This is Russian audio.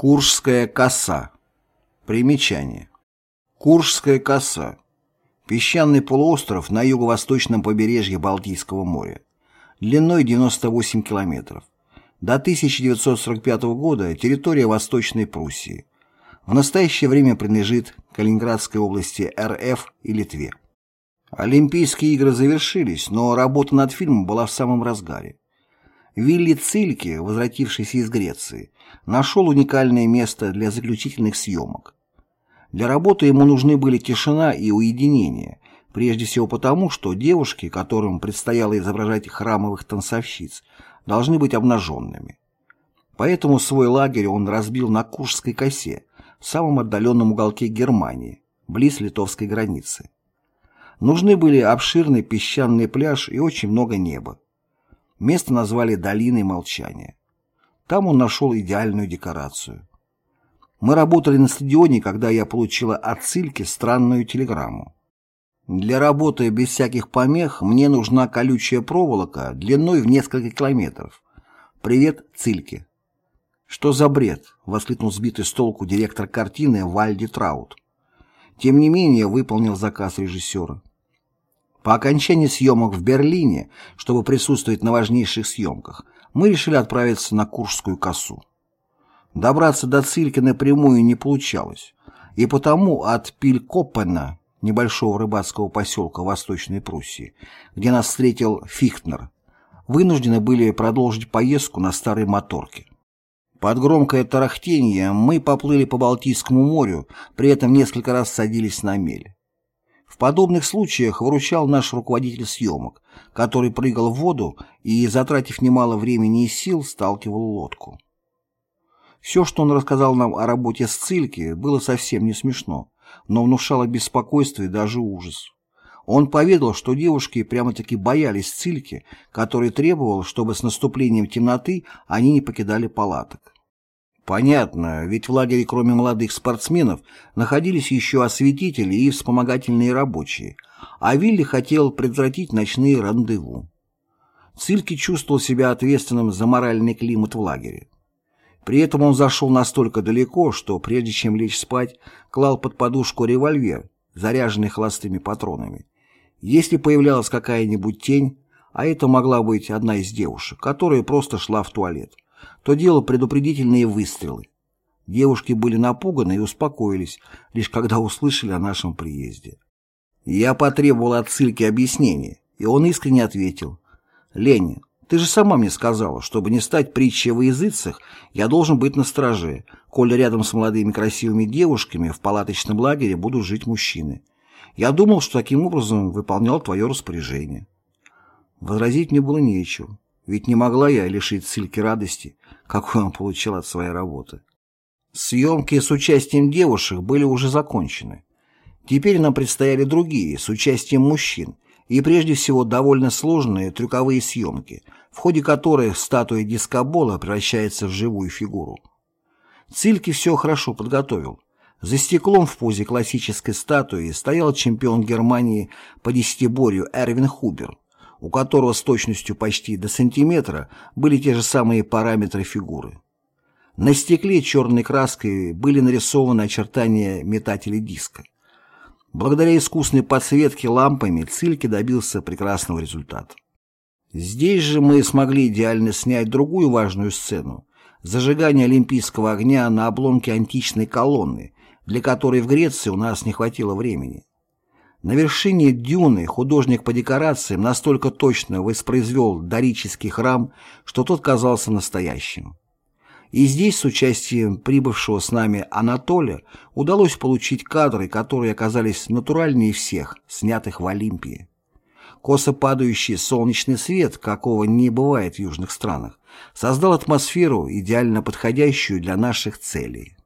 Куршская коса. Примечание. Куршская коса. Песчаный полуостров на юго-восточном побережье Балтийского моря. Длиной 98 километров. До 1945 года территория Восточной Пруссии. В настоящее время принадлежит Калининградской области РФ и Литве. Олимпийские игры завершились, но работа над фильмом была в самом разгаре. Вилли Цильке, возвратившийся из Греции, нашел уникальное место для заключительных съемок. Для работы ему нужны были тишина и уединение, прежде всего потому, что девушки, которым предстояло изображать храмовых танцовщиц, должны быть обнаженными. Поэтому свой лагерь он разбил на Куршской косе, в самом отдаленном уголке Германии, близ литовской границы. Нужны были обширный песчаный пляж и очень много неба. Место назвали «Долиной молчания». Там он нашел идеальную декорацию. Мы работали на стадионе, когда я получила от Цильки странную телеграмму. Для работы без всяких помех мне нужна колючая проволока длиной в несколько километров. Привет, Цильке. Что за бред? воскликнул сбитый с толку директор картины Вальди Траут. Тем не менее, выполнил заказ режиссера. По окончании съемок в Берлине, чтобы присутствовать на важнейших съемках, мы решили отправиться на Куршскую косу. Добраться до Цильки напрямую не получалось, и потому от Пилькоппена, небольшого рыбацкого поселка Восточной Пруссии, где нас встретил Фихтнер, вынуждены были продолжить поездку на старой моторке. Под громкое тарахтение мы поплыли по Балтийскому морю, при этом несколько раз садились на мель. В подобных случаях выручал наш руководитель съемок, который прыгал в воду и, затратив немало времени и сил, сталкивал лодку. Все, что он рассказал нам о работе с Цильки, было совсем не смешно, но внушало беспокойство и даже ужас. Он поведал, что девушки прямо-таки боялись Цильки, который требовал, чтобы с наступлением темноты они не покидали палаток. Понятно, ведь в лагере кроме молодых спортсменов находились еще осветители и вспомогательные рабочие, а Вилли хотел предотвратить ночные рандеву. Цильки чувствовал себя ответственным за моральный климат в лагере. При этом он зашел настолько далеко, что прежде чем лечь спать, клал под подушку револьвер, заряженный холостыми патронами. Если появлялась какая-нибудь тень, а это могла быть одна из девушек, которая просто шла в туалет, то делал предупредительные выстрелы. Девушки были напуганы и успокоились, лишь когда услышали о нашем приезде. Я потребовал от Цильки объяснения, и он искренне ответил. «Леня, ты же сама мне сказала, чтобы не стать притчей во языцах, я должен быть на страже, коли рядом с молодыми красивыми девушками в палаточном лагере будут жить мужчины. Я думал, что таким образом выполнял твое распоряжение». Возразить мне было нечего. Ведь не могла я лишить Сильки радости, какую он получил от своей работы. Съемки с участием девушек были уже закончены. Теперь нам предстояли другие, с участием мужчин, и прежде всего довольно сложные трюковые съемки, в ходе которых статуя дискобола превращается в живую фигуру. Цильки все хорошо подготовил. За стеклом в позе классической статуи стоял чемпион Германии по десятиборью Эрвин Хубер, у которого с точностью почти до сантиметра были те же самые параметры фигуры. На стекле черной краской были нарисованы очертания метателей диска. Благодаря искусной подсветке лампами Цильки добился прекрасного результата. Здесь же мы смогли идеально снять другую важную сцену – зажигание олимпийского огня на обломке античной колонны, для которой в Греции у нас не хватило времени. На вершине дюны художник по декорациям настолько точно воспроизвел дорический храм, что тот казался настоящим. И здесь с участием прибывшего с нами Анатолия удалось получить кадры, которые оказались натуральнее всех, снятых в Олимпии. Косо падающий солнечный свет, какого не бывает в южных странах, создал атмосферу, идеально подходящую для наших целей.